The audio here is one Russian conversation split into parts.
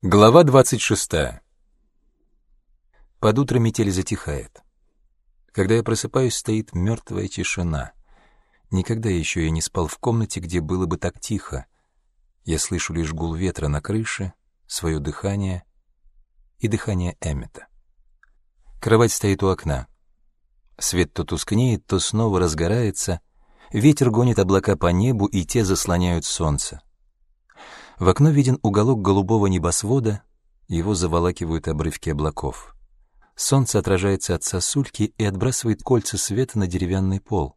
Глава 26. Под утро метель затихает. Когда я просыпаюсь, стоит мертвая тишина. Никогда еще я не спал в комнате, где было бы так тихо. Я слышу лишь гул ветра на крыше, свое дыхание и дыхание Эммета. Кровать стоит у окна. Свет то тускнеет, то снова разгорается. Ветер гонит облака по небу, и те заслоняют солнце. В окно виден уголок голубого небосвода, его заволакивают обрывки облаков. Солнце отражается от сосульки и отбрасывает кольца света на деревянный пол.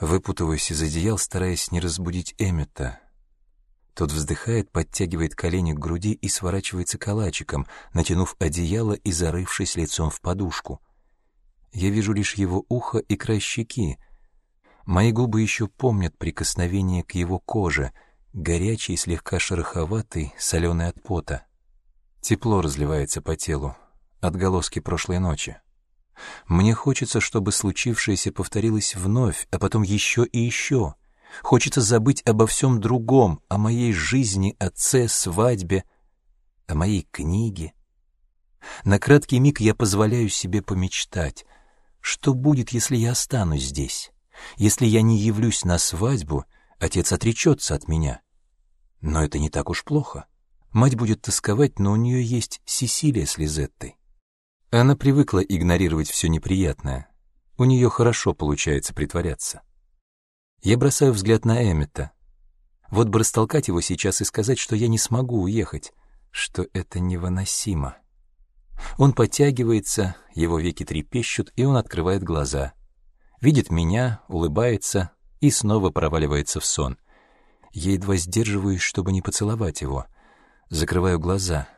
Выпутываюсь из одеял, стараясь не разбудить Эммета. Тот вздыхает, подтягивает колени к груди и сворачивается калачиком, натянув одеяло и зарывшись лицом в подушку. Я вижу лишь его ухо и край щеки. Мои губы еще помнят прикосновение к его коже — горячий, слегка шероховатый, соленый от пота. Тепло разливается по телу, отголоски прошлой ночи. Мне хочется, чтобы случившееся повторилось вновь, а потом еще и еще. Хочется забыть обо всем другом, о моей жизни, отце, свадьбе, о моей книге. На краткий миг я позволяю себе помечтать. Что будет, если я останусь здесь? Если я не явлюсь на свадьбу, отец отречется от меня. Но это не так уж плохо. Мать будет тосковать, но у нее есть Сесилия с Лизеттой. Она привыкла игнорировать все неприятное. У нее хорошо получается притворяться. Я бросаю взгляд на Эммета. Вот бы растолкать его сейчас и сказать, что я не смогу уехать, что это невыносимо. Он подтягивается, его веки трепещут, и он открывает глаза. Видит меня, улыбается и снова проваливается в сон — я едва сдерживаюсь, чтобы не поцеловать его. Закрываю глаза.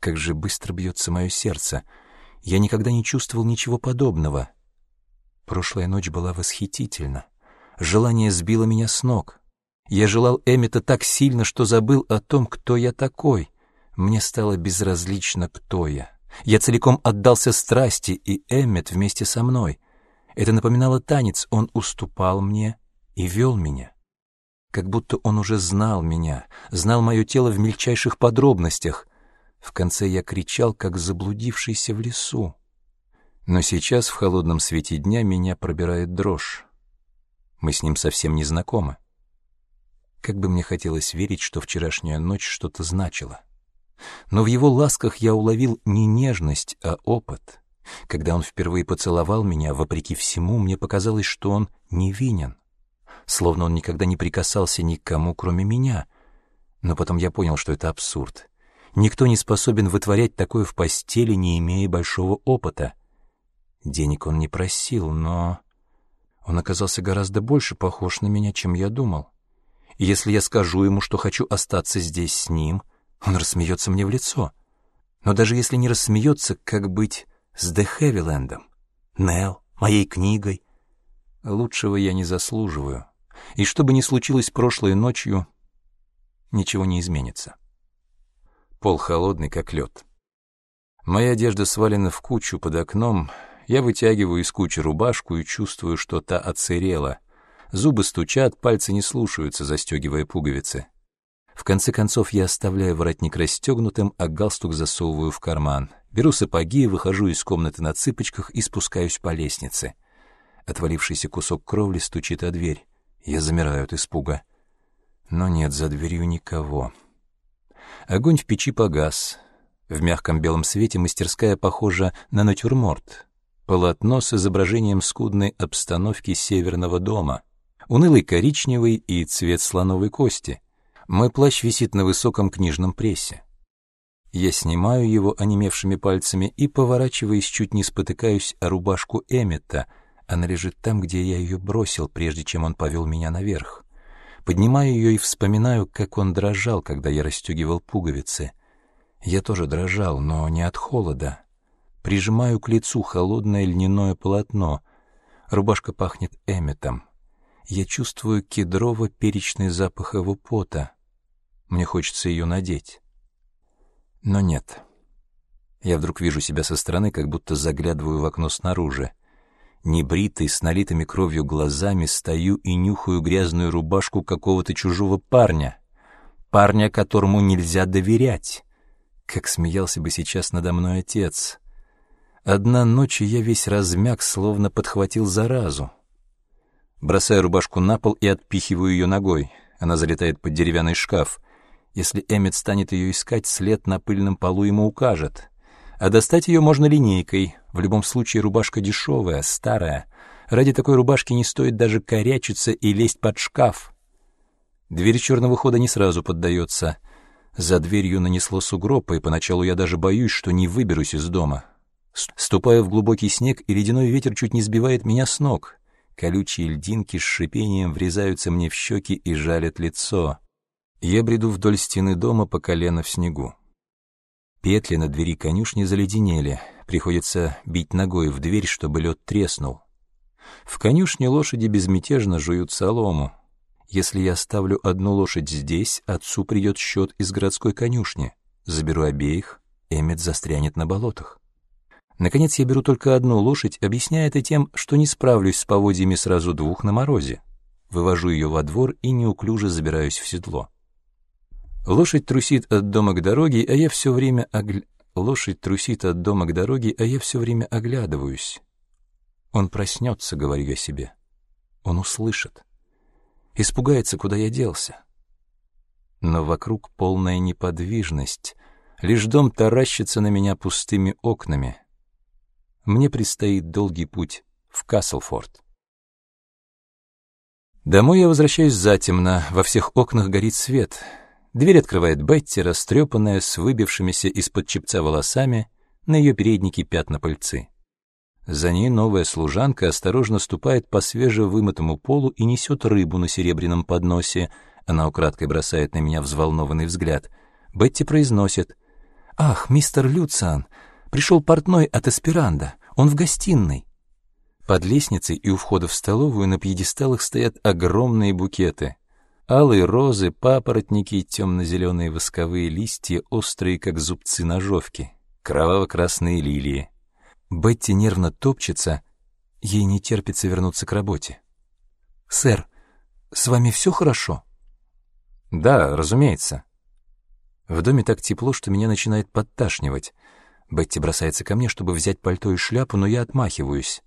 Как же быстро бьется мое сердце. Я никогда не чувствовал ничего подобного. Прошлая ночь была восхитительна. Желание сбило меня с ног. Я желал Эммета так сильно, что забыл о том, кто я такой. Мне стало безразлично, кто я. Я целиком отдался страсти, и Эммет вместе со мной. Это напоминало танец, он уступал мне и вел меня как будто он уже знал меня, знал мое тело в мельчайших подробностях. В конце я кричал, как заблудившийся в лесу. Но сейчас в холодном свете дня меня пробирает дрожь. Мы с ним совсем не знакомы. Как бы мне хотелось верить, что вчерашняя ночь что-то значила. Но в его ласках я уловил не нежность, а опыт. Когда он впервые поцеловал меня, вопреки всему, мне показалось, что он невинен словно он никогда не прикасался ни к кому, кроме меня. Но потом я понял, что это абсурд. Никто не способен вытворять такое в постели, не имея большого опыта. Денег он не просил, но... Он оказался гораздо больше похож на меня, чем я думал. И если я скажу ему, что хочу остаться здесь с ним, он рассмеется мне в лицо. Но даже если не рассмеется, как быть с Де Хевилендом, Нелл, моей книгой? Лучшего я не заслуживаю и что бы ни случилось прошлой ночью, ничего не изменится. Пол холодный, как лед. Моя одежда свалена в кучу под окном, я вытягиваю из кучи рубашку и чувствую, что та оцерела. Зубы стучат, пальцы не слушаются, застегивая пуговицы. В конце концов я оставляю воротник расстегнутым, а галстук засовываю в карман. Беру сапоги, выхожу из комнаты на цыпочках и спускаюсь по лестнице. Отвалившийся кусок кровли стучит о дверь. Я замираю от испуга. Но нет за дверью никого. Огонь в печи погас. В мягком белом свете мастерская похожа на натюрморт. Полотно с изображением скудной обстановки северного дома. Унылый коричневый и цвет слоновой кости. Мой плащ висит на высоком книжном прессе. Я снимаю его онемевшими пальцами и, поворачиваясь, чуть не спотыкаюсь о рубашку Эммета — она лежит там, где я ее бросил, прежде чем он повел меня наверх. Поднимаю ее и вспоминаю, как он дрожал, когда я расстегивал пуговицы. Я тоже дрожал, но не от холода. Прижимаю к лицу холодное льняное полотно. Рубашка пахнет эметом. Я чувствую кедрово-перечный запах его пота. Мне хочется ее надеть. Но нет. Я вдруг вижу себя со стороны, как будто заглядываю в окно снаружи. Небритый, с налитыми кровью глазами, стою и нюхаю грязную рубашку какого-то чужого парня. парня, которому нельзя доверять. Как смеялся бы сейчас надо мной отец. Одна ночь, я весь размяк, словно подхватил заразу. Бросаю рубашку на пол и отпихиваю ее ногой. Она залетает под деревянный шкаф. Если Эммет станет ее искать, след на пыльном полу ему укажет. А достать ее можно линейкой. В любом случае рубашка дешевая, старая. Ради такой рубашки не стоит даже корячиться и лезть под шкаф. Дверь черного хода не сразу поддается. За дверью нанесло сугроб, и поначалу я даже боюсь, что не выберусь из дома. Ступаю в глубокий снег, и ледяной ветер чуть не сбивает меня с ног. Колючие льдинки с шипением врезаются мне в щеки и жалят лицо. Я бреду вдоль стены дома по колено в снегу. Петли на двери конюшни заледенели. Приходится бить ногой в дверь, чтобы лед треснул. В конюшне лошади безмятежно жуют солому. Если я оставлю одну лошадь здесь, отцу придет счет из городской конюшни. Заберу обеих, Эммет застрянет на болотах. Наконец я беру только одну лошадь, объясняя это тем, что не справлюсь с поводьями сразу двух на морозе. Вывожу ее во двор и неуклюже забираюсь в седло. Лошадь трусит от дома к дороге, а я все время огля... Лошадь трусит от дома к дороге, а я все время оглядываюсь. Он проснется, говорю я себе. Он услышит. Испугается, куда я делся. Но вокруг полная неподвижность. Лишь дом таращится на меня пустыми окнами. Мне предстоит долгий путь в Каслфорд. Домой я возвращаюсь затемно, во всех окнах горит свет. Дверь открывает Бетти, растрепанная, с выбившимися из-под чепца волосами, на ее переднике пятна пыльцы. За ней новая служанка осторожно ступает по свежевымытому полу и несет рыбу на серебряном подносе. Она украдкой бросает на меня взволнованный взгляд. Бетти произносит. «Ах, мистер Люциан, Пришел портной от Эсперанда. Он в гостиной. Под лестницей и у входа в столовую на пьедесталах стоят огромные букеты. Алые розы, папоротники, темно-зеленые восковые листья, острые, как зубцы ножовки, кроваво-красные лилии. Бетти нервно топчется, ей не терпится вернуться к работе. «Сэр, с вами все хорошо?» «Да, разумеется». В доме так тепло, что меня начинает подташнивать. Бетти бросается ко мне, чтобы взять пальто и шляпу, но я отмахиваюсь.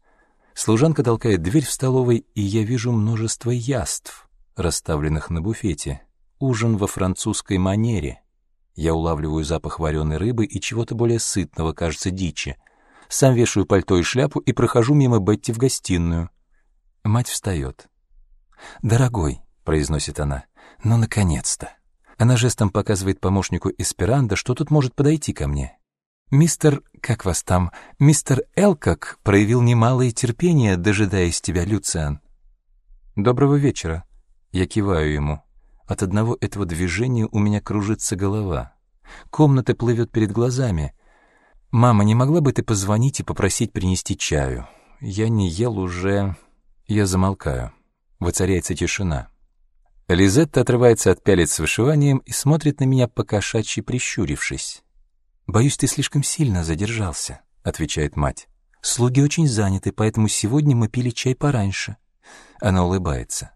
Служанка толкает дверь в столовой, и я вижу множество яств, расставленных на буфете. Ужин во французской манере. Я улавливаю запах вареной рыбы и чего-то более сытного, кажется, дичи. Сам вешаю пальто и шляпу и прохожу мимо Бетти в гостиную. Мать встает. «Дорогой», — произносит она, — «ну, наконец-то». Она жестом показывает помощнику Эсперандо, что тут может подойти ко мне. Мистер, как вас там, мистер Элкок проявил немалое терпение, дожидаясь тебя, Люциан. Доброго вечера. Я киваю ему. От одного этого движения у меня кружится голова. Комната плывет перед глазами. «Мама, не могла бы ты позвонить и попросить принести чаю? Я не ел уже...» Я замолкаю. Воцаряется тишина. Лизетта отрывается от пялец с вышиванием и смотрит на меня покошачьи прищурившись. «Боюсь, ты слишком сильно задержался», — отвечает мать. «Слуги очень заняты, поэтому сегодня мы пили чай пораньше». Она улыбается.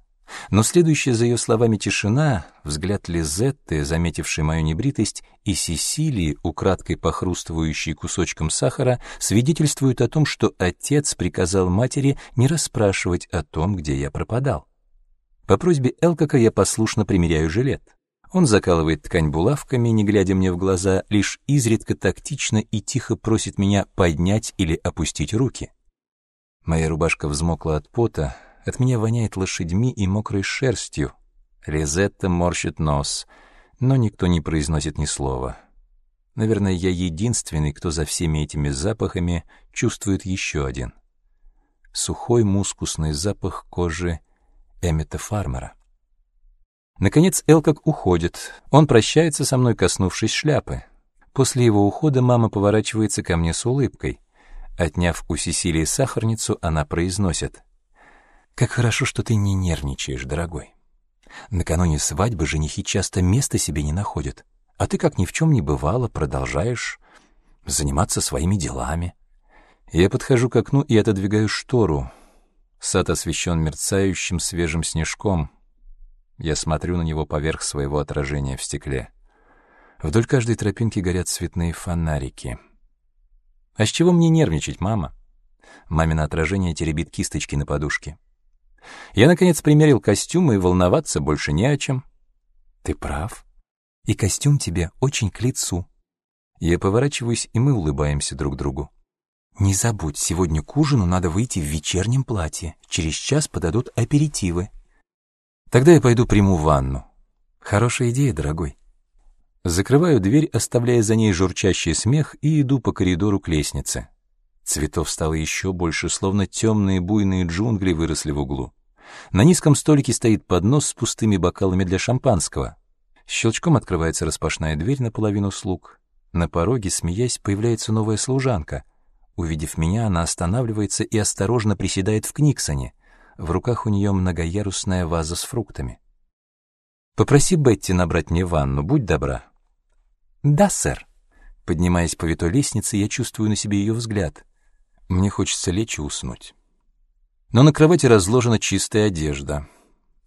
Но следующая за ее словами тишина, взгляд Лизетты, заметившей мою небритость, и Сесилии, украдкой похрустывающей кусочком сахара, свидетельствуют о том, что отец приказал матери не расспрашивать о том, где я пропадал. По просьбе Элкока я послушно примеряю жилет. Он закалывает ткань булавками, не глядя мне в глаза, лишь изредка тактично и тихо просит меня поднять или опустить руки. Моя рубашка взмокла от пота, от меня воняет лошадьми и мокрой шерстью. Лизетта морщит нос, но никто не произносит ни слова. Наверное, я единственный, кто за всеми этими запахами чувствует еще один. Сухой мускусный запах кожи Эммета Фармера. Наконец Элкок уходит. Он прощается со мной, коснувшись шляпы. После его ухода мама поворачивается ко мне с улыбкой. Отняв у Сесилии сахарницу, она произносит. «Как хорошо, что ты не нервничаешь, дорогой. Накануне свадьбы женихи часто места себе не находят, а ты, как ни в чем не бывало, продолжаешь заниматься своими делами». Я подхожу к окну и отодвигаю штору. Сад освещен мерцающим свежим снежком. Я смотрю на него поверх своего отражения в стекле. Вдоль каждой тропинки горят цветные фонарики. А с чего мне нервничать, мама? Мамино отражение теребит кисточки на подушке. Я, наконец, примерил костюм, и волноваться больше не о чем. Ты прав. И костюм тебе очень к лицу. Я поворачиваюсь, и мы улыбаемся друг другу. Не забудь, сегодня к ужину надо выйти в вечернем платье. Через час подадут аперитивы. Тогда я пойду приму ванну. Хорошая идея, дорогой. Закрываю дверь, оставляя за ней журчащий смех, и иду по коридору к лестнице. Цветов стало еще больше, словно темные буйные джунгли выросли в углу. На низком столике стоит поднос с пустыми бокалами для шампанского. Щелчком открывается распашная дверь наполовину слуг. На пороге, смеясь, появляется новая служанка. Увидев меня, она останавливается и осторожно приседает в Книксоне. В руках у нее многоярусная ваза с фруктами. «Попроси Бетти набрать мне ванну, будь добра». «Да, сэр». Поднимаясь по витой лестнице, я чувствую на себе ее взгляд. Мне хочется лечь и уснуть. Но на кровати разложена чистая одежда.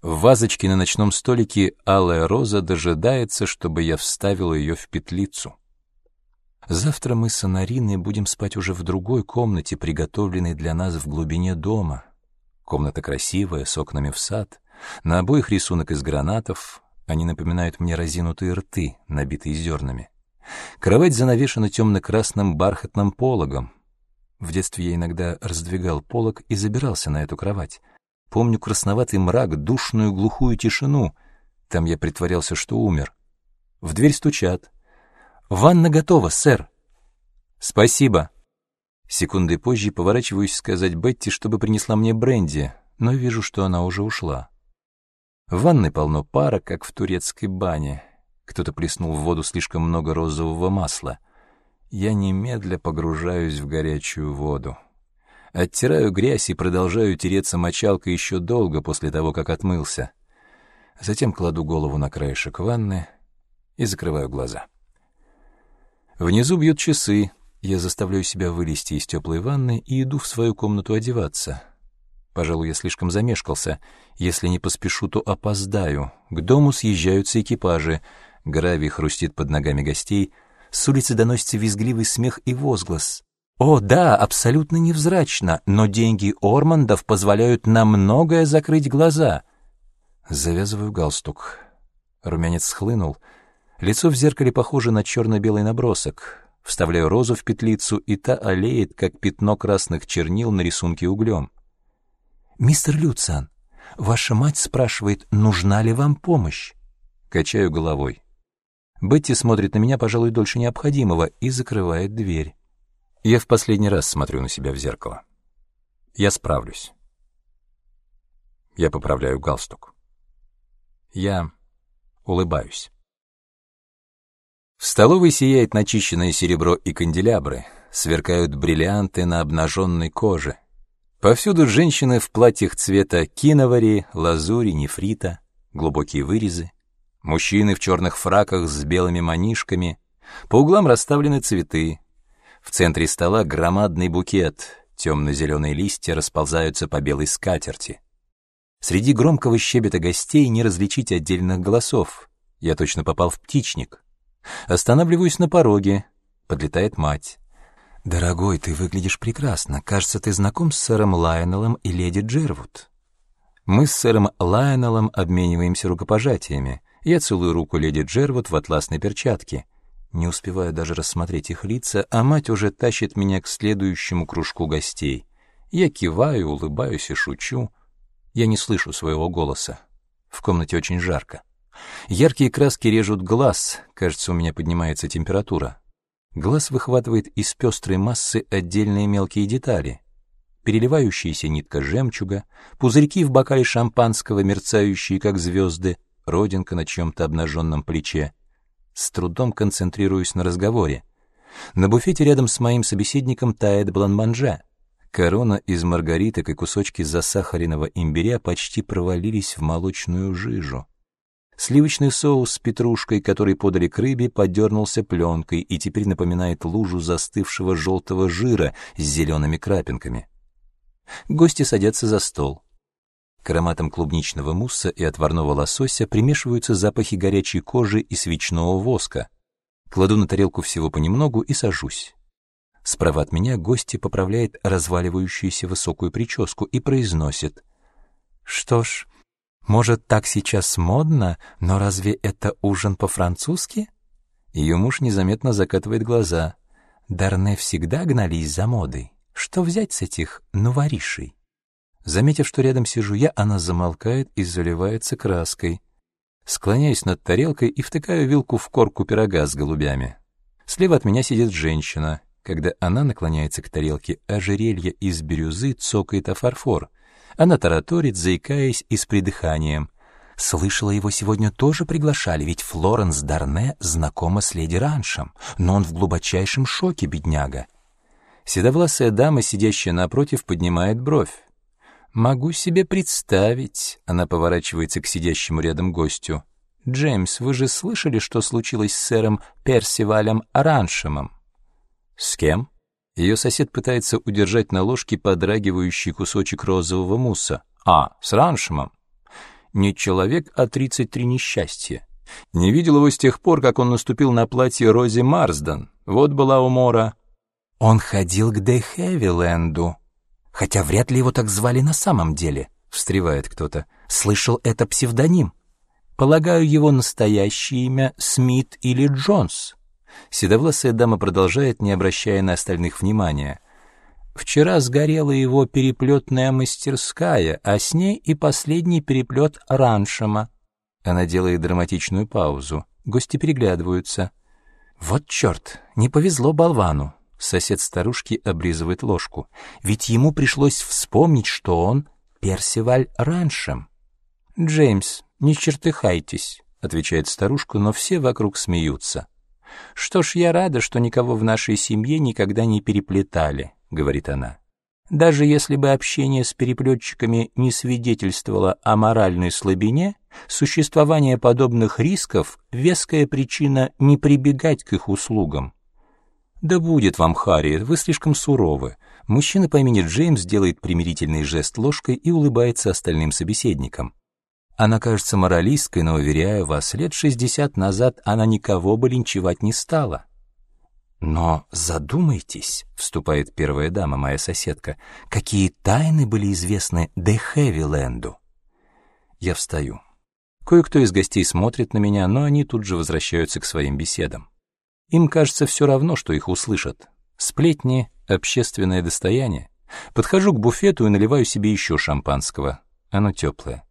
В вазочке на ночном столике алая роза дожидается, чтобы я вставила ее в петлицу. Завтра мы с Анариной будем спать уже в другой комнате, приготовленной для нас в глубине дома. Комната красивая, с окнами в сад. На обоих рисунок из гранатов, они напоминают мне разинутые рты, набитые зернами. Кровать занавешена темно-красным бархатным пологом. В детстве я иногда раздвигал полог и забирался на эту кровать. Помню красноватый мрак, душную глухую тишину. Там я притворялся, что умер. В дверь стучат. «Ванна готова, сэр!» «Спасибо!» Секунды позже поворачиваюсь сказать Бетти, чтобы принесла мне бренди, но вижу, что она уже ушла. В ванной полно пара, как в турецкой бане. Кто-то плеснул в воду слишком много розового масла. Я немедля погружаюсь в горячую воду. Оттираю грязь и продолжаю тереться мочалкой еще долго после того, как отмылся. Затем кладу голову на краешек ванны и закрываю глаза. Внизу бьют часы. Я заставляю себя вылезти из теплой ванны и иду в свою комнату одеваться. Пожалуй, я слишком замешкался. Если не поспешу, то опоздаю. К дому съезжаются экипажи. Гравий хрустит под ногами гостей. С улицы доносится визгливый смех и возглас. О, да, абсолютно невзрачно, но деньги Ормандов позволяют на многое закрыть глаза. Завязываю галстук. Румянец схлынул. Лицо в зеркале похоже на черно-белый набросок. Вставляю розу в петлицу, и та олеет, как пятно красных чернил на рисунке углем. «Мистер Люциан, ваша мать спрашивает, нужна ли вам помощь?» Качаю головой. Бетти смотрит на меня, пожалуй, дольше необходимого, и закрывает дверь. Я в последний раз смотрю на себя в зеркало. Я справлюсь. Я поправляю галстук. Я улыбаюсь. В столовой сияет начищенное серебро и канделябры, сверкают бриллианты на обнаженной коже. Повсюду женщины в платьях цвета киновари, лазури, нефрита, глубокие вырезы. Мужчины в черных фраках с белыми манишками. По углам расставлены цветы. В центре стола громадный букет. Темно-зеленые листья расползаются по белой скатерти. Среди громкого щебета гостей не различить отдельных голосов. Я точно попал в птичник. Останавливаюсь на пороге. Подлетает мать. «Дорогой, ты выглядишь прекрасно. Кажется, ты знаком с сэром Лайонеллом и леди Джервуд». Мы с сэром Лайонеллом обмениваемся рукопожатиями. Я целую руку леди Джервуд в атласной перчатке. Не успеваю даже рассмотреть их лица, а мать уже тащит меня к следующему кружку гостей. Я киваю, улыбаюсь и шучу. Я не слышу своего голоса. В комнате очень жарко. Яркие краски режут глаз, кажется, у меня поднимается температура. Глаз выхватывает из пестрой массы отдельные мелкие детали. Переливающаяся нитка жемчуга, пузырьки в бокале шампанского, мерцающие, как звезды, родинка на чьем-то обнаженном плече. С трудом концентрируюсь на разговоре. На буфете рядом с моим собеседником тает бланманже. Корона из маргариток и кусочки засахаренного имбиря почти провалились в молочную жижу. Сливочный соус с петрушкой, который подали к рыбе, подернулся пленкой и теперь напоминает лужу застывшего желтого жира с зелеными крапинками. Гости садятся за стол. К ароматам клубничного мусса и отварного лосося примешиваются запахи горячей кожи и свечного воска. Кладу на тарелку всего понемногу и сажусь. Справа от меня гости поправляет разваливающуюся высокую прическу и произносит. «Что ж, может, так сейчас модно, но разве это ужин по-французски?» Ее муж незаметно закатывает глаза. Дарне всегда гнались за модой. Что взять с этих новоришей? Заметив, что рядом сижу я, она замолкает и заливается краской. Склоняюсь над тарелкой и втыкаю вилку в корку пирога с голубями. Слева от меня сидит женщина. Когда она наклоняется к тарелке, ожерелье из бирюзы цокает о фарфор. Она тараторит, заикаясь и с придыханием. Слышала, его сегодня тоже приглашали, ведь Флоренс Дарне знакома с леди Раншем, но он в глубочайшем шоке, бедняга. Седовласая дама, сидящая напротив, поднимает бровь. «Могу себе представить», — она поворачивается к сидящему рядом гостю. «Джеймс, вы же слышали, что случилось с сэром Персивалем Раншемом?» «С кем?» Ее сосед пытается удержать на ложке подрагивающий кусочек розового мусса. «А, с Раншемом?» «Не человек, а тридцать три несчастья. Не видел его с тех пор, как он наступил на платье Рози Марсден. Вот была умора». «Он ходил к Дехевиленду», Хотя вряд ли его так звали на самом деле, встревает кто-то. Слышал, это псевдоним. Полагаю, его настоящее имя Смит или Джонс. Седовласая дама продолжает, не обращая на остальных внимания. Вчера сгорела его переплетная мастерская, а с ней и последний переплет Раншема. Она делает драматичную паузу. Гости переглядываются. Вот черт, не повезло болвану. Сосед старушки облизывает ложку. Ведь ему пришлось вспомнить, что он Персиваль Раншем. «Джеймс, не чертыхайтесь», — отвечает старушка, но все вокруг смеются. «Что ж, я рада, что никого в нашей семье никогда не переплетали», — говорит она. «Даже если бы общение с переплетчиками не свидетельствовало о моральной слабине, существование подобных рисков — веская причина не прибегать к их услугам. «Да будет вам, Харри, вы слишком суровы». Мужчина по имени Джеймс делает примирительный жест ложкой и улыбается остальным собеседникам. Она кажется моралисткой, но, уверяю вас, лет шестьдесят назад она никого бы линчевать не стала. «Но задумайтесь», — вступает первая дама, моя соседка, «какие тайны были известны Де Хэвиленду?» Я встаю. Кое-кто из гостей смотрит на меня, но они тут же возвращаются к своим беседам. Им кажется все равно, что их услышат. Сплетни — общественное достояние. Подхожу к буфету и наливаю себе еще шампанского. Оно теплое.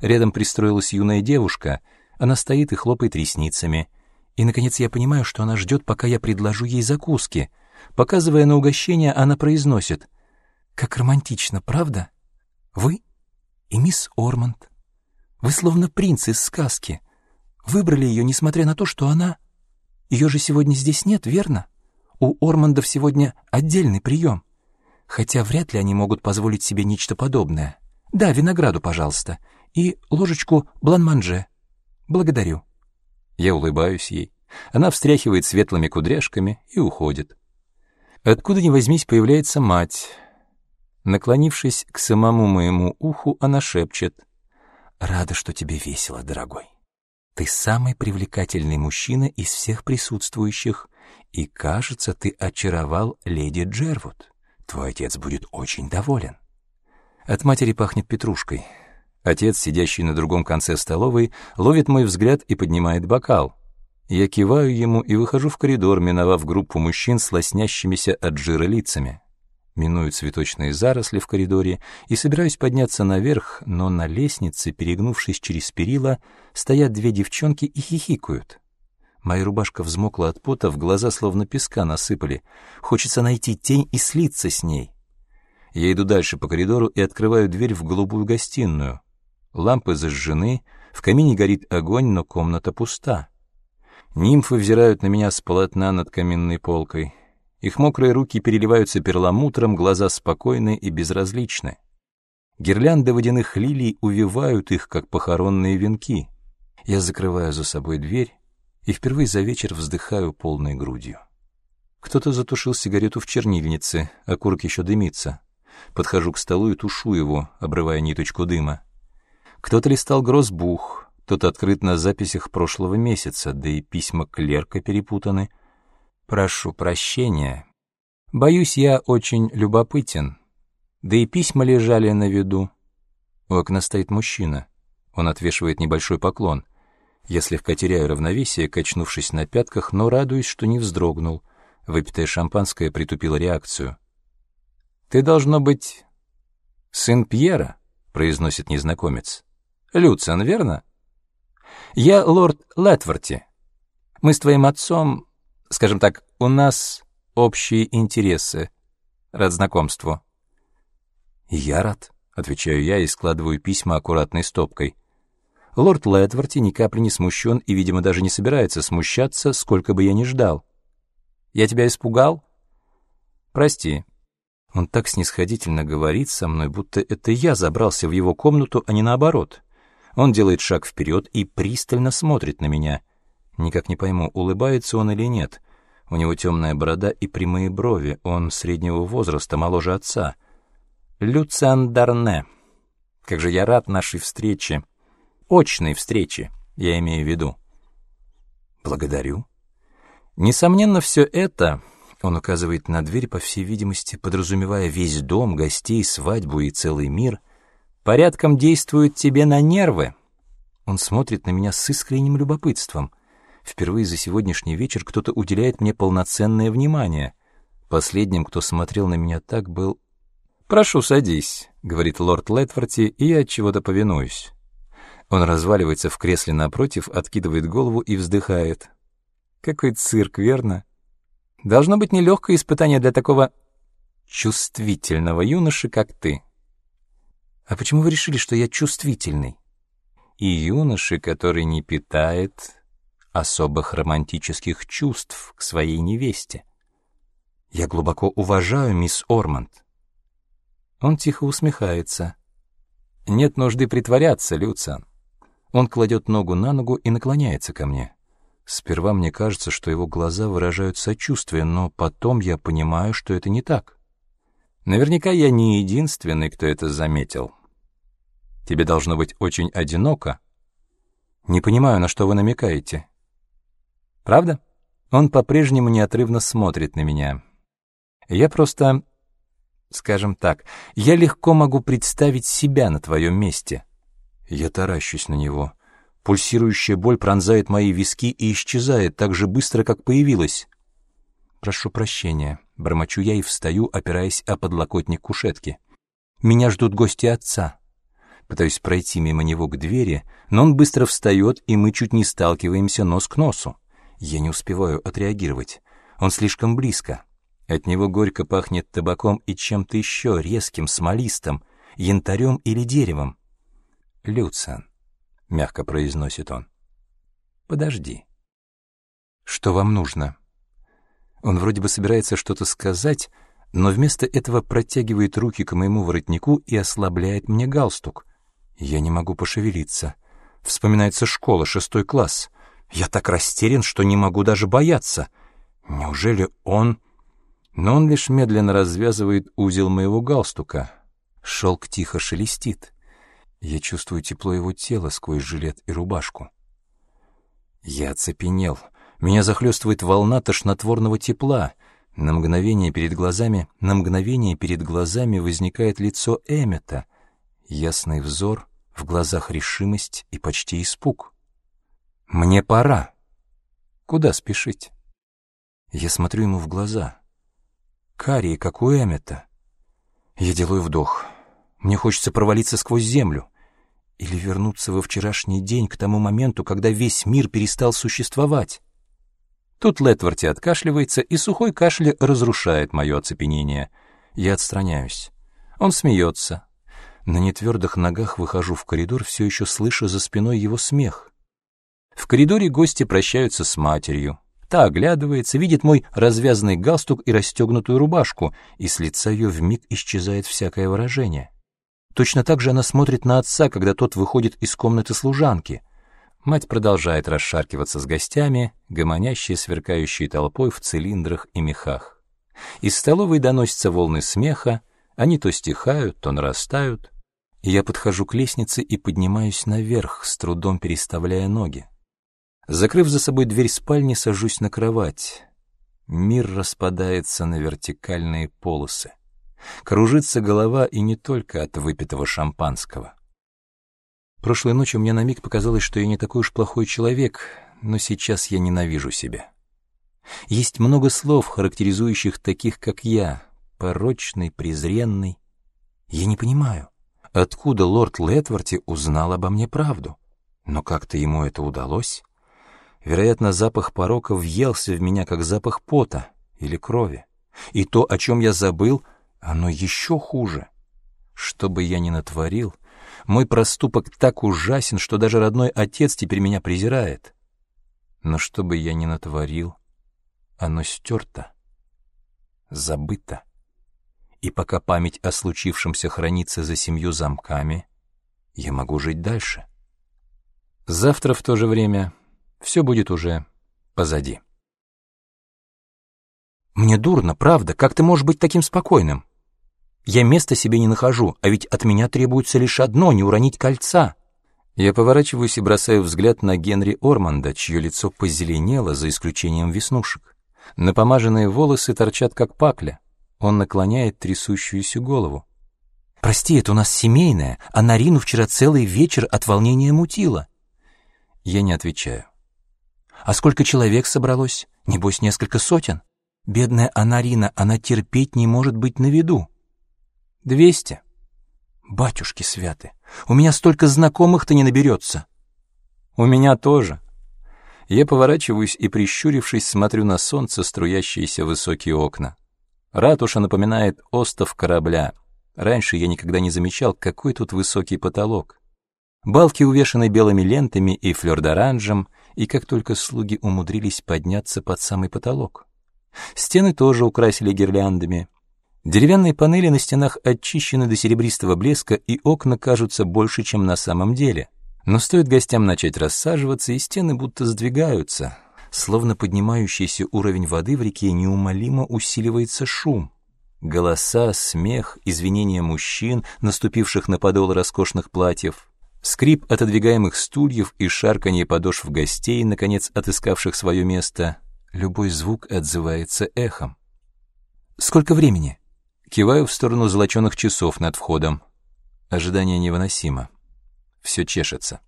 Рядом пристроилась юная девушка. Она стоит и хлопает ресницами. И, наконец, я понимаю, что она ждет, пока я предложу ей закуски. Показывая на угощение, она произносит. «Как романтично, правда? Вы и мисс Ормонд. Вы словно принц из сказки. Выбрали ее, несмотря на то, что она ее же сегодня здесь нет, верно? У Ормандов сегодня отдельный прием. Хотя вряд ли они могут позволить себе нечто подобное. Да, винограду, пожалуйста. И ложечку бланманже. Благодарю. Я улыбаюсь ей. Она встряхивает светлыми кудряшками и уходит. Откуда ни возьмись, появляется мать. Наклонившись к самому моему уху, она шепчет. «Рада, что тебе весело, дорогой». Ты самый привлекательный мужчина из всех присутствующих, и, кажется, ты очаровал леди Джервуд. Твой отец будет очень доволен. От матери пахнет петрушкой. Отец, сидящий на другом конце столовой, ловит мой взгляд и поднимает бокал. Я киваю ему и выхожу в коридор, миновав группу мужчин с лоснящимися от жира лицами миную цветочные заросли в коридоре и собираюсь подняться наверх, но на лестнице, перегнувшись через перила, стоят две девчонки и хихикают. Моя рубашка взмокла от пота, в глаза словно песка насыпали. Хочется найти тень и слиться с ней. Я иду дальше по коридору и открываю дверь в голубую гостиную. Лампы зажжены, в камине горит огонь, но комната пуста. Нимфы взирают на меня с полотна над каминной полкой. Их мокрые руки переливаются перламутром, глаза спокойны и безразличны. Гирлянды водяных лилий увивают их, как похоронные венки. Я закрываю за собой дверь и впервые за вечер вздыхаю полной грудью. Кто-то затушил сигарету в чернильнице, окурок еще дымится. Подхожу к столу и тушу его, обрывая ниточку дыма. Кто-то листал грозбух, тот открыт на записях прошлого месяца, да и письма клерка перепутаны. Прошу прощения. Боюсь, я очень любопытен. Да и письма лежали на виду. У окна стоит мужчина. Он отвешивает небольшой поклон. Я слегка теряю равновесие, качнувшись на пятках, но радуюсь, что не вздрогнул. Выпитое шампанское притупило реакцию. «Ты, должно быть, сын Пьера?» — произносит незнакомец. «Люциан, верно?» «Я лорд Летворти. Мы с твоим отцом, скажем так, у нас общие интересы. Рад знакомству». «Я рад», — отвечаю я и складываю письма аккуратной стопкой. Лорд Летворти ни капли не смущен и, видимо, даже не собирается смущаться, сколько бы я ни ждал. «Я тебя испугал?» «Прости». Он так снисходительно говорит со мной, будто это я забрался в его комнату, а не наоборот. Он делает шаг вперед и пристально смотрит на меня. Никак не пойму, улыбается он или нет. У него темная борода и прямые брови, он среднего возраста, моложе отца — Люциан Дарне. Как же я рад нашей встрече. Очной встрече, я имею в виду. Благодарю. Несомненно, все это, он указывает на дверь, по всей видимости, подразумевая весь дом, гостей, свадьбу и целый мир, порядком действует тебе на нервы. Он смотрит на меня с искренним любопытством. Впервые за сегодняшний вечер кто-то уделяет мне полноценное внимание. Последним, кто смотрел на меня так, был «Прошу, садись», — говорит лорд Летфорти, и я от чего-то повинуюсь. Он разваливается в кресле напротив, откидывает голову и вздыхает. Какой цирк, верно? Должно быть нелегкое испытание для такого чувствительного юноши, как ты. А почему вы решили, что я чувствительный? И юноши, который не питает особых романтических чувств к своей невесте. Я глубоко уважаю мисс Орманд. Он тихо усмехается. «Нет нужды притворяться, Люциан». Он кладет ногу на ногу и наклоняется ко мне. Сперва мне кажется, что его глаза выражают сочувствие, но потом я понимаю, что это не так. Наверняка я не единственный, кто это заметил. Тебе должно быть очень одиноко. Не понимаю, на что вы намекаете. Правда? Он по-прежнему неотрывно смотрит на меня. Я просто Скажем так, я легко могу представить себя на твоем месте. Я таращусь на него. Пульсирующая боль пронзает мои виски и исчезает так же быстро, как появилась. Прошу прощения, бормочу я и встаю, опираясь о подлокотник кушетки. Меня ждут гости отца. Пытаюсь пройти мимо него к двери, но он быстро встает, и мы чуть не сталкиваемся нос к носу. Я не успеваю отреагировать. Он слишком близко. От него горько пахнет табаком и чем-то еще резким, смолистым, янтарем или деревом. «Люциан», — мягко произносит он, — «подожди». «Что вам нужно?» Он вроде бы собирается что-то сказать, но вместо этого протягивает руки к моему воротнику и ослабляет мне галстук. Я не могу пошевелиться. Вспоминается школа, шестой класс. Я так растерян, что не могу даже бояться. Неужели он но он лишь медленно развязывает узел моего галстука. Шелк тихо шелестит. Я чувствую тепло его тела сквозь жилет и рубашку. Я оцепенел. Меня захлестывает волна тошнотворного тепла. На мгновение перед глазами, на мгновение перед глазами возникает лицо Эммета. Ясный взор, в глазах решимость и почти испуг. «Мне пора!» «Куда спешить?» Я смотрю ему в глаза карие, как у Эммета. Я делаю вдох. Мне хочется провалиться сквозь землю. Или вернуться во вчерашний день, к тому моменту, когда весь мир перестал существовать. Тут Летворти откашливается, и сухой кашель разрушает мое оцепенение. Я отстраняюсь. Он смеется. На нетвердых ногах выхожу в коридор, все еще слыша за спиной его смех. В коридоре гости прощаются с матерью. Та оглядывается, видит мой развязанный галстук и расстегнутую рубашку, и с лица ее вмиг исчезает всякое выражение. Точно так же она смотрит на отца, когда тот выходит из комнаты служанки. Мать продолжает расшаркиваться с гостями, гомонящие, сверкающие толпой в цилиндрах и мехах. Из столовой доносятся волны смеха, они то стихают, то нарастают. Я подхожу к лестнице и поднимаюсь наверх, с трудом переставляя ноги. Закрыв за собой дверь спальни, сажусь на кровать. Мир распадается на вертикальные полосы. Кружится голова и не только от выпитого шампанского. Прошлой ночью мне на миг показалось, что я не такой уж плохой человек, но сейчас я ненавижу себя. Есть много слов, характеризующих таких, как я, порочный, презренный. Я не понимаю, откуда лорд Летворти узнал обо мне правду. Но как-то ему это удалось. Вероятно, запах порока въелся в меня, как запах пота или крови. И то, о чем я забыл, оно еще хуже. Что бы я ни натворил, мой проступок так ужасен, что даже родной отец теперь меня презирает. Но что бы я ни натворил, оно стерто, забыто. И пока память о случившемся хранится за семью замками, я могу жить дальше. Завтра в то же время все будет уже позади. Мне дурно, правда, как ты можешь быть таким спокойным? Я места себе не нахожу, а ведь от меня требуется лишь одно — не уронить кольца. Я поворачиваюсь и бросаю взгляд на Генри Орманда, чье лицо позеленело, за исключением веснушек. Напомаженные волосы торчат, как пакля. Он наклоняет трясущуюся голову. «Прости, это у нас семейное, а Нарину вчера целый вечер от волнения мутило». Я не отвечаю. «А сколько человек собралось? Небось, несколько сотен? Бедная Анарина, она терпеть не может быть на виду». «Двести». «Батюшки святы, у меня столько знакомых-то не наберется». «У меня тоже». Я поворачиваюсь и, прищурившись, смотрю на солнце, струящиеся высокие окна. Ратуша напоминает остов корабля. Раньше я никогда не замечал, какой тут высокий потолок. Балки увешаны белыми лентами и флёрдоранжем, и как только слуги умудрились подняться под самый потолок. Стены тоже украсили гирляндами. Деревянные панели на стенах очищены до серебристого блеска, и окна кажутся больше, чем на самом деле. Но стоит гостям начать рассаживаться, и стены будто сдвигаются, Словно поднимающийся уровень воды в реке неумолимо усиливается шум. Голоса, смех, извинения мужчин, наступивших на подол роскошных платьев, скрип отодвигаемых стульев и шарканье подошв гостей, наконец отыскавших свое место. Любой звук отзывается эхом. «Сколько времени?» Киваю в сторону золоченых часов над входом. Ожидание невыносимо. Все чешется.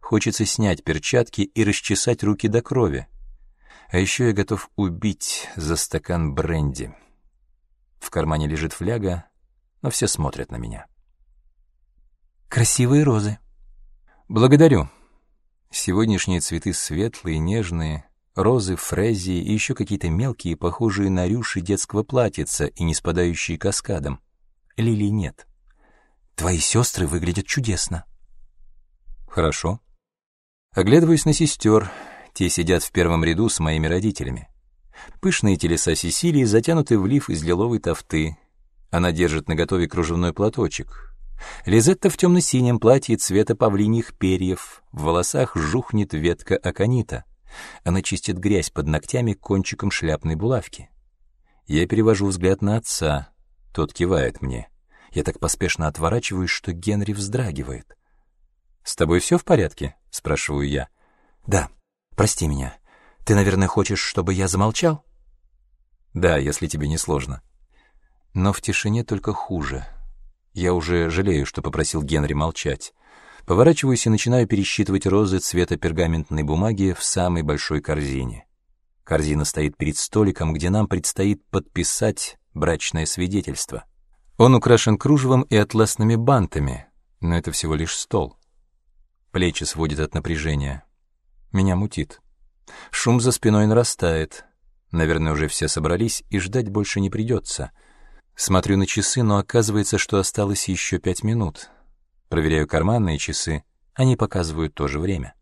Хочется снять перчатки и расчесать руки до крови. А еще я готов убить за стакан бренди. В кармане лежит фляга, но все смотрят на меня. Красивые розы. Благодарю. Сегодняшние цветы светлые, нежные, розы, фрезии и еще какие-то мелкие, похожие на рюши детского платьица и не спадающие каскадом. Лилий нет. Твои сестры выглядят чудесно. Хорошо. Оглядываюсь на сестер, те сидят в первом ряду с моими родителями. Пышные телеса Сесилии затянуты в лиф из лиловой тофты. Она держит наготове кружевной платочек. Лизетта в темно-синем платье цвета павлиньих перьев, в волосах жухнет ветка аконита. Она чистит грязь под ногтями кончиком шляпной булавки. Я перевожу взгляд на отца. Тот кивает мне. Я так поспешно отворачиваюсь, что Генри вздрагивает. «С тобой все в порядке?» — спрашиваю я. «Да», Прости меня. Ты, наверное, хочешь, чтобы я замолчал? Да, если тебе не сложно. Но в тишине только хуже. Я уже жалею, что попросил Генри молчать. Поворачиваюсь и начинаю пересчитывать розы цвета пергаментной бумаги в самой большой корзине. Корзина стоит перед столиком, где нам предстоит подписать брачное свидетельство. Он украшен кружевом и атласными бантами, но это всего лишь стол. Плечи сводят от напряжения. Меня мутит. Шум за спиной нарастает. Наверное, уже все собрались, и ждать больше не придется. Смотрю на часы, но оказывается, что осталось еще пять минут. Проверяю карманные часы, они показывают то же время.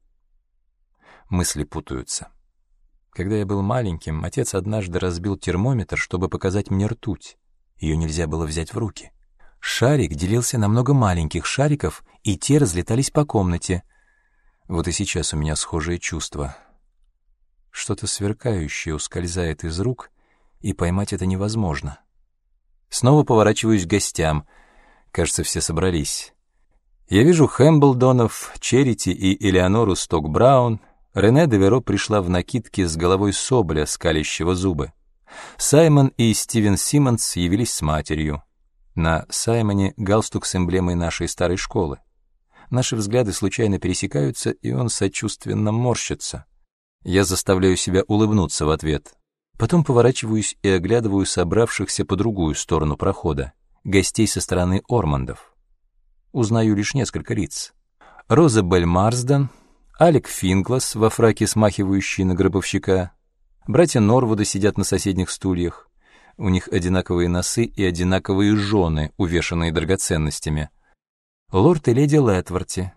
Мысли путаются. Когда я был маленьким, отец однажды разбил термометр, чтобы показать мне ртуть. Ее нельзя было взять в руки. Шарик делился на много маленьких шариков, и те разлетались по комнате — вот и сейчас у меня схожее чувство. Что-то сверкающее ускользает из рук, и поймать это невозможно. Снова поворачиваюсь к гостям. Кажется, все собрались. Я вижу Хэмблдонов, Черити и Элеонору Сток-Браун. Рене Деверо пришла в накидке с головой соболя, скалящего зубы. Саймон и Стивен Симмонс явились с матерью. На Саймоне галстук с эмблемой нашей старой школы. Наши взгляды случайно пересекаются, и он сочувственно морщится. Я заставляю себя улыбнуться в ответ. Потом поворачиваюсь и оглядываю собравшихся по другую сторону прохода, гостей со стороны Ормандов. Узнаю лишь несколько лиц. Роза Бель Марсден, Алек Финглас во фраке, смахивающий на гробовщика. Братья Норвуда сидят на соседних стульях. У них одинаковые носы и одинаковые жены, увешанные драгоценностями. Лорд и леди Летворти.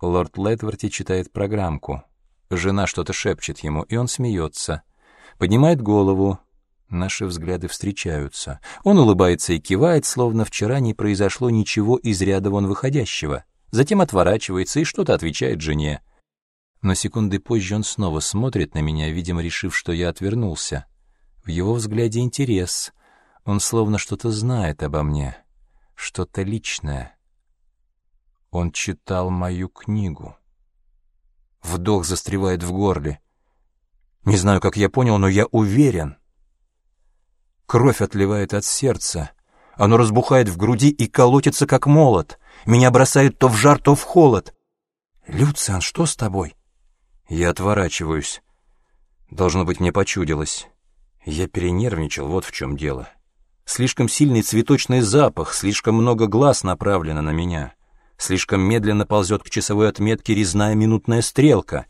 Лорд Летворти читает программку. Жена что-то шепчет ему, и он смеется. Поднимает голову. Наши взгляды встречаются. Он улыбается и кивает, словно вчера не произошло ничего из ряда вон выходящего. Затем отворачивается и что-то отвечает жене. Но секунды позже он снова смотрит на меня, видимо, решив, что я отвернулся. В его взгляде интерес. Он словно что-то знает обо мне. Что-то личное. Он читал мою книгу. Вдох застревает в горле. Не знаю, как я понял, но я уверен. Кровь отливает от сердца. Оно разбухает в груди и колотится, как молот. Меня бросает то в жар, то в холод. «Люциан, что с тобой?» Я отворачиваюсь. Должно быть, мне почудилось. Я перенервничал, вот в чем дело. Слишком сильный цветочный запах, слишком много глаз направлено на меня. Слишком медленно ползет к часовой отметке резная минутная стрелка.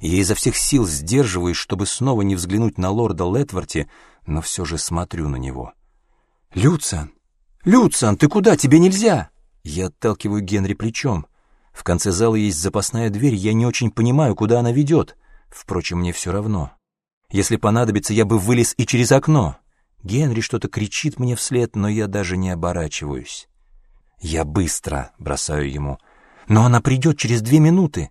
Я изо всех сил сдерживаюсь, чтобы снова не взглянуть на лорда Летворти, но все же смотрю на него. «Люциан! Люциан, ты куда? Тебе нельзя!» Я отталкиваю Генри плечом. В конце зала есть запасная дверь, я не очень понимаю, куда она ведет. Впрочем, мне все равно. Если понадобится, я бы вылез и через окно. Генри что-то кричит мне вслед, но я даже не оборачиваюсь. «Я быстро», — бросаю ему. «Но она придет через две минуты».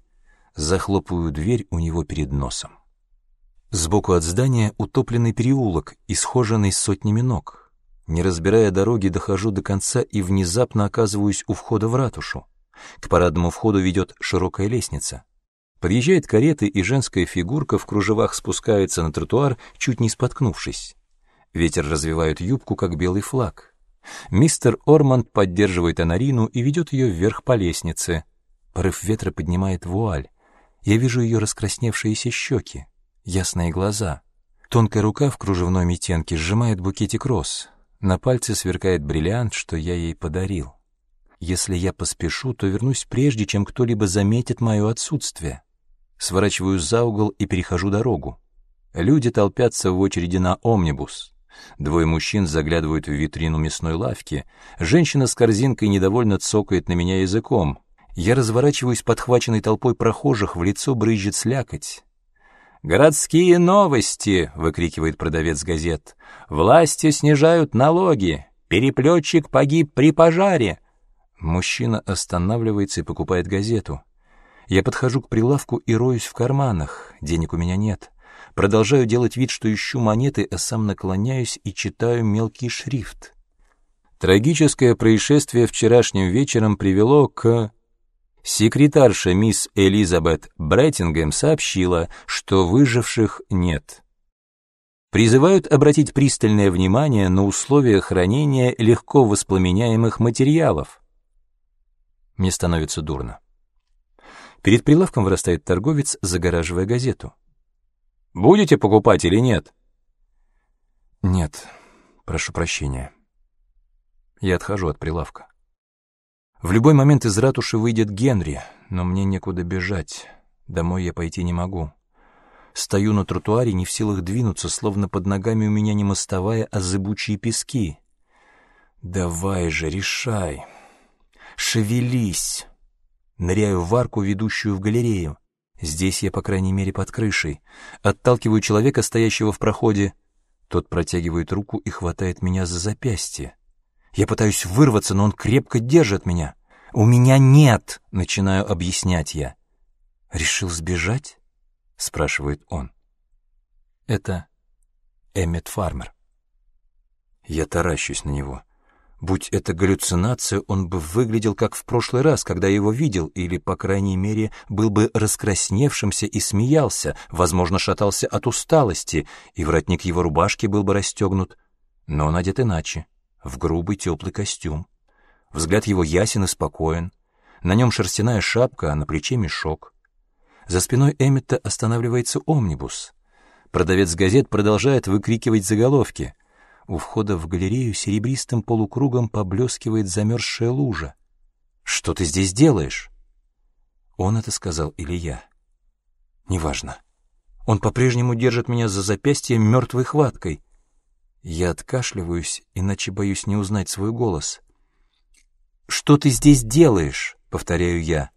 Захлопываю дверь у него перед носом. Сбоку от здания утопленный переулок, исхоженный сотнями ног. Не разбирая дороги, дохожу до конца и внезапно оказываюсь у входа в ратушу. К парадному входу ведет широкая лестница. Подъезжает карета, и женская фигурка в кружевах спускается на тротуар, чуть не споткнувшись. Ветер развивает юбку, как белый флаг. Мистер Орманд поддерживает Анарину и ведет ее вверх по лестнице. Порыв ветра поднимает вуаль. Я вижу ее раскрасневшиеся щеки, ясные глаза. Тонкая рука в кружевной метенке сжимает букетик роз. На пальце сверкает бриллиант, что я ей подарил. Если я поспешу, то вернусь прежде, чем кто-либо заметит мое отсутствие. Сворачиваю за угол и перехожу дорогу. Люди толпятся в очереди на омнибус. Двое мужчин заглядывают в витрину мясной лавки. Женщина с корзинкой недовольно цокает на меня языком. Я разворачиваюсь подхваченной толпой прохожих, в лицо брызжет слякоть. «Городские новости!» — выкрикивает продавец газет. «Власти снижают налоги! Переплетчик погиб при пожаре!» Мужчина останавливается и покупает газету. Я подхожу к прилавку и роюсь в карманах. Денег у меня нет. Продолжаю делать вид, что ищу монеты, а сам наклоняюсь и читаю мелкий шрифт. Трагическое происшествие вчерашним вечером привело к... Секретарша мисс Элизабет Бреттингем сообщила, что выживших нет. Призывают обратить пристальное внимание на условия хранения легко воспламеняемых материалов. Мне становится дурно. Перед прилавком вырастает торговец, загораживая газету. «Будете покупать или нет?» «Нет, прошу прощения. Я отхожу от прилавка. В любой момент из ратуши выйдет Генри, но мне некуда бежать. Домой я пойти не могу. Стою на тротуаре, не в силах двинуться, словно под ногами у меня не мостовая, а зыбучие пески. Давай же, решай. Шевелись. Ныряю в арку, ведущую в галерею. Здесь я, по крайней мере, под крышей. Отталкиваю человека, стоящего в проходе. Тот протягивает руку и хватает меня за запястье. Я пытаюсь вырваться, но он крепко держит меня. «У меня нет!» — начинаю объяснять я. «Решил сбежать?» — спрашивает он. Это Эммет Фармер. Я таращусь на него. Будь это галлюцинация, он бы выглядел как в прошлый раз, когда я его видел, или, по крайней мере, был бы раскрасневшимся и смеялся, возможно, шатался от усталости, и воротник его рубашки был бы расстегнут. Но он одет иначе, в грубый теплый костюм. Взгляд его ясен и спокоен. На нем шерстяная шапка, а на плече мешок. За спиной Эммета останавливается омнибус. Продавец газет продолжает выкрикивать заголовки — у входа в галерею серебристым полукругом поблескивает замерзшая лужа. «Что ты здесь делаешь?» Он это сказал или я? Неважно. Он по-прежнему держит меня за запястье мертвой хваткой. Я откашливаюсь, иначе боюсь не узнать свой голос. «Что ты здесь делаешь?» — повторяю я.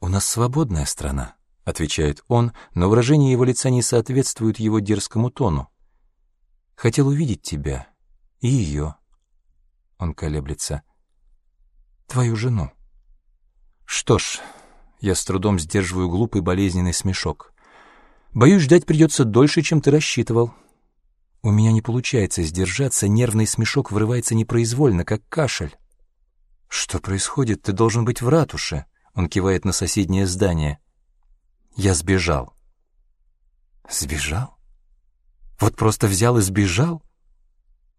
«У нас свободная страна», — отвечает он, но выражение его лица не соответствует его дерзкому тону. Хотел увидеть тебя и ее. Он колеблется. Твою жену. Что ж, я с трудом сдерживаю глупый болезненный смешок. Боюсь, ждать придется дольше, чем ты рассчитывал. У меня не получается сдержаться, нервный смешок врывается непроизвольно, как кашель. Что происходит? Ты должен быть в ратуше. Он кивает на соседнее здание. Я сбежал. Сбежал? Вот просто взял и сбежал?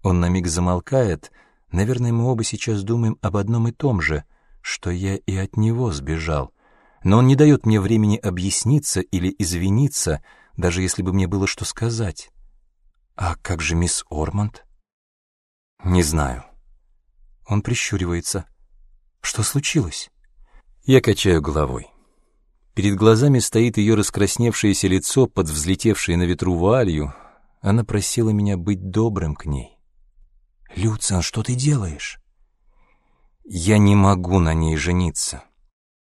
Он на миг замолкает. Наверное, мы оба сейчас думаем об одном и том же, что я и от него сбежал. Но он не дает мне времени объясниться или извиниться, даже если бы мне было что сказать. А как же мисс Ормонд? Не знаю. Он прищуривается. Что случилось? Я качаю головой. Перед глазами стоит ее раскрасневшееся лицо под взлетевшей на ветру вуалью, она просила меня быть добрым к ней. «Люциан, что ты делаешь?» «Я не могу на ней жениться.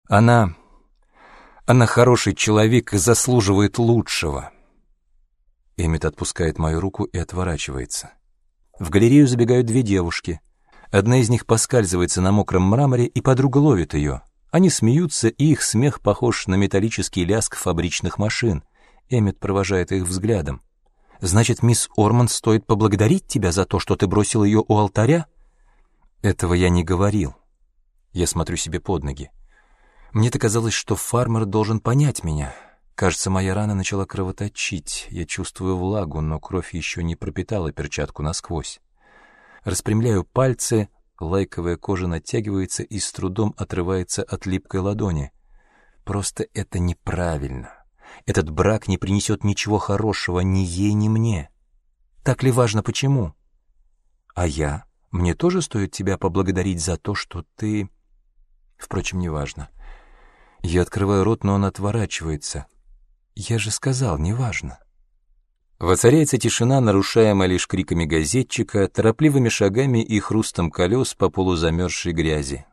Она... она хороший человек и заслуживает лучшего». Эммет отпускает мою руку и отворачивается. В галерею забегают две девушки. Одна из них поскальзывается на мокром мраморе, и подруга ловит ее. Они смеются, и их смех похож на металлический лязг фабричных машин. Эммет провожает их взглядом. Значит, мисс Орманд стоит поблагодарить тебя за то, что ты бросил ее у алтаря? Этого я не говорил. Я смотрю себе под ноги. Мне-то казалось, что фармер должен понять меня. Кажется, моя рана начала кровоточить. Я чувствую влагу, но кровь еще не пропитала перчатку насквозь. Распрямляю пальцы, лайковая кожа натягивается и с трудом отрывается от липкой ладони. Просто это неправильно. Этот брак не принесет ничего хорошего ни ей, ни мне. Так ли важно, почему? А я? Мне тоже стоит тебя поблагодарить за то, что ты... Впрочем, неважно. Я открываю рот, но он отворачивается. Я же сказал, неважно. Воцаряется тишина, нарушаемая лишь криками газетчика, торопливыми шагами и хрустом колес по полузамерзшей грязи.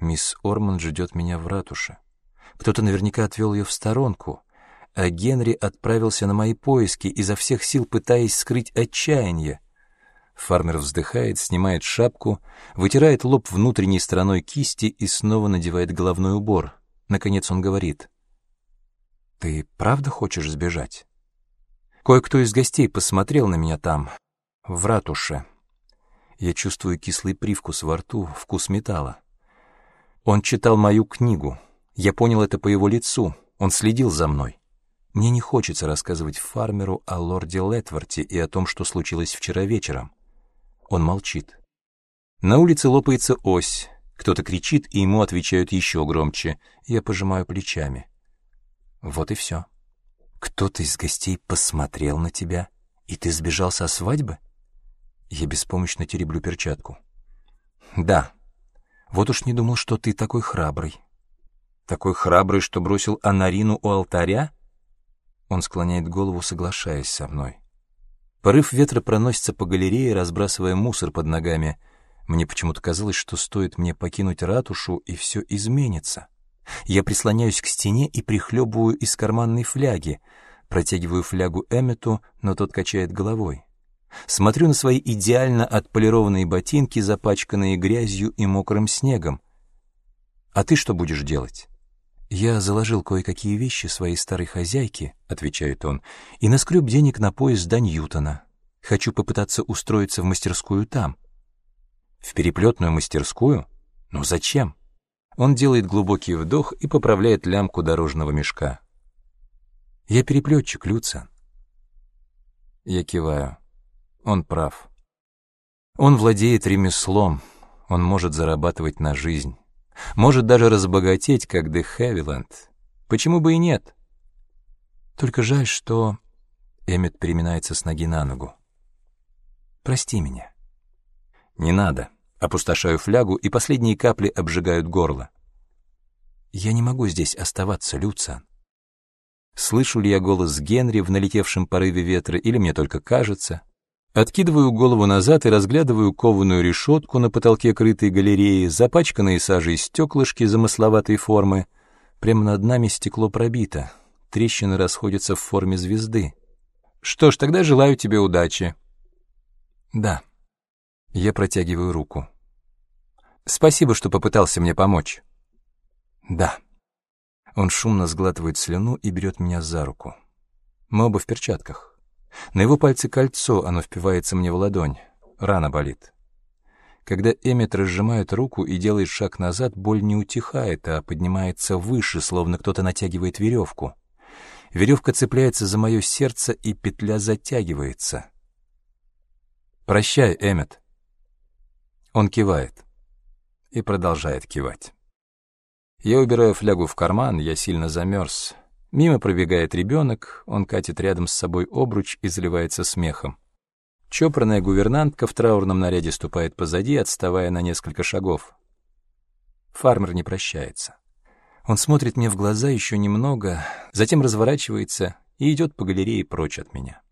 Мисс Орман ждет меня в ратуше. Кто-то наверняка отвел ее в сторонку, а Генри отправился на мои поиски, изо всех сил пытаясь скрыть отчаяние. Фармер вздыхает, снимает шапку, вытирает лоб внутренней стороной кисти и снова надевает головной убор. Наконец он говорит. «Ты правда хочешь сбежать?» Кое-кто из гостей посмотрел на меня там, в ратуше. Я чувствую кислый привкус во рту, вкус металла. Он читал мою книгу. Я понял это по его лицу. Он следил за мной. Мне не хочется рассказывать фармеру о лорде Летворте и о том, что случилось вчера вечером. Он молчит. На улице лопается ось. Кто-то кричит, и ему отвечают еще громче. Я пожимаю плечами. Вот и все. Кто-то из гостей посмотрел на тебя, и ты сбежал со свадьбы? Я беспомощно тереблю перчатку. Да. Вот уж не думал, что ты такой храбрый. Такой храбрый, что бросил Анарину у алтаря? Он склоняет голову, соглашаясь со мной. Порыв ветра проносится по галерее, разбрасывая мусор под ногами. Мне почему-то казалось, что стоит мне покинуть ратушу, и все изменится. Я прислоняюсь к стене и прихлебываю из карманной фляги. Протягиваю флягу Эммету, но тот качает головой. Смотрю на свои идеально отполированные ботинки, запачканные грязью и мокрым снегом. «А ты что будешь делать?» «Я заложил кое-какие вещи своей старой хозяйки», — отвечает он, «и наскреб денег на поезд до Ньютона. Хочу попытаться устроиться в мастерскую там». В переплетную мастерскую? Ну зачем? Он делает глубокий вдох и поправляет лямку дорожного мешка. Я переплетчик, Люциан. Я киваю. Он прав. Он владеет ремеслом, он может зарабатывать на жизнь. Может даже разбогатеть, как Де Хевиленд. Почему бы и нет? Только жаль, что... Эммет переминается с ноги на ногу. Прости меня. Не надо. Опустошаю флягу, и последние капли обжигают горло. Я не могу здесь оставаться, Люциан. Слышу ли я голос Генри в налетевшем порыве ветра, или мне только кажется? Откидываю голову назад и разглядываю кованую решетку на потолке крытой галереи, запачканные сажей стеклышки замысловатой формы. Прямо над нами стекло пробито. Трещины расходятся в форме звезды. Что ж, тогда желаю тебе удачи. Да. Я протягиваю руку. Спасибо, что попытался мне помочь. Да. Он шумно сглатывает слюну и берет меня за руку. Мы оба в перчатках. На его пальце кольцо, оно впивается мне в ладонь. Рана болит. Когда Эммет разжимает руку и делает шаг назад, боль не утихает, а поднимается выше, словно кто-то натягивает веревку. Веревка цепляется за мое сердце, и петля затягивается. «Прощай, Эммет». Он кивает и продолжает кивать. Я убираю флягу в карман, я сильно замерз. Мимо пробегает ребенок, он катит рядом с собой обруч и заливается смехом. Чопорная гувернантка в траурном наряде ступает позади, отставая на несколько шагов. Фармер не прощается. Он смотрит мне в глаза еще немного, затем разворачивается и идет по галерее прочь от меня.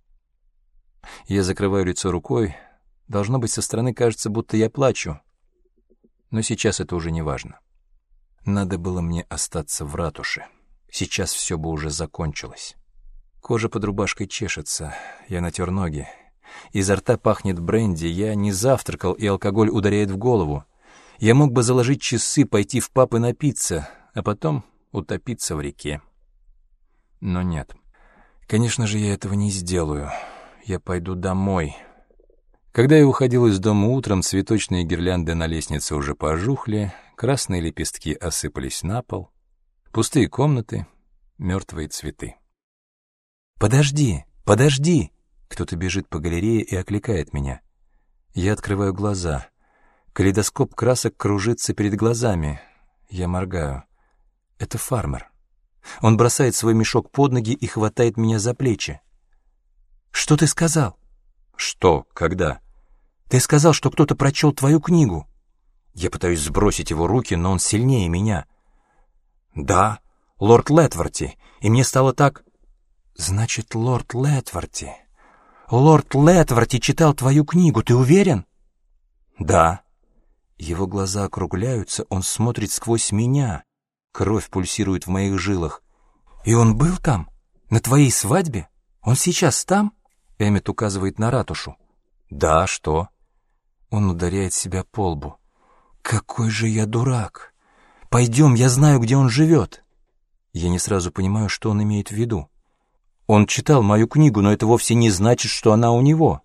Я закрываю лицо рукой. Должно быть, со стороны кажется, будто я плачу. Но сейчас это уже не важно. Надо было мне остаться в ратуше. Сейчас все бы уже закончилось. Кожа под рубашкой чешется, я натер ноги. Изо рта пахнет бренди, я не завтракал, и алкоголь ударяет в голову. Я мог бы заложить часы, пойти в пап и напиться, а потом утопиться в реке. Но нет. Конечно же, я этого не сделаю. Я пойду домой. Когда я уходил из дома утром, цветочные гирлянды на лестнице уже пожухли, красные лепестки осыпались на пол, пустые комнаты, мертвые цветы. «Подожди, подожди!» Кто-то бежит по галерее и окликает меня. Я открываю глаза. Калейдоскоп красок кружится перед глазами. Я моргаю. Это фармер. Он бросает свой мешок под ноги и хватает меня за плечи. «Что ты сказал?» «Что? Когда?» «Ты сказал, что кто-то прочел твою книгу». Я пытаюсь сбросить его руки, но он сильнее меня. «Да, лорд Летворти, и мне стало так...» «Значит, лорд Летворти. Лорд Летворти читал твою книгу, ты уверен?» «Да». Его глаза округляются, он смотрит сквозь меня. Кровь пульсирует в моих жилах. «И он был там? На твоей свадьбе? Он сейчас там?» Эммет указывает на ратушу. «Да, что?» Он ударяет себя по лбу. Какой же я дурак! Пойдем, я знаю, где он живет. Я не сразу понимаю, что он имеет в виду. Он читал мою книгу, но это вовсе не значит, что она у него.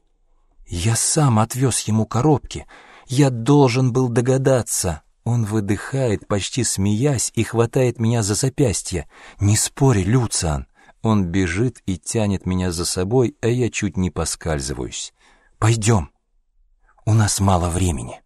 Я сам отвез ему коробки. Я должен был догадаться. Он выдыхает, почти смеясь, и хватает меня за запястье. «Не спори, Люциан!» Он бежит и тянет меня за собой, а я чуть не поскальзываюсь. «Пойдем. У нас мало времени».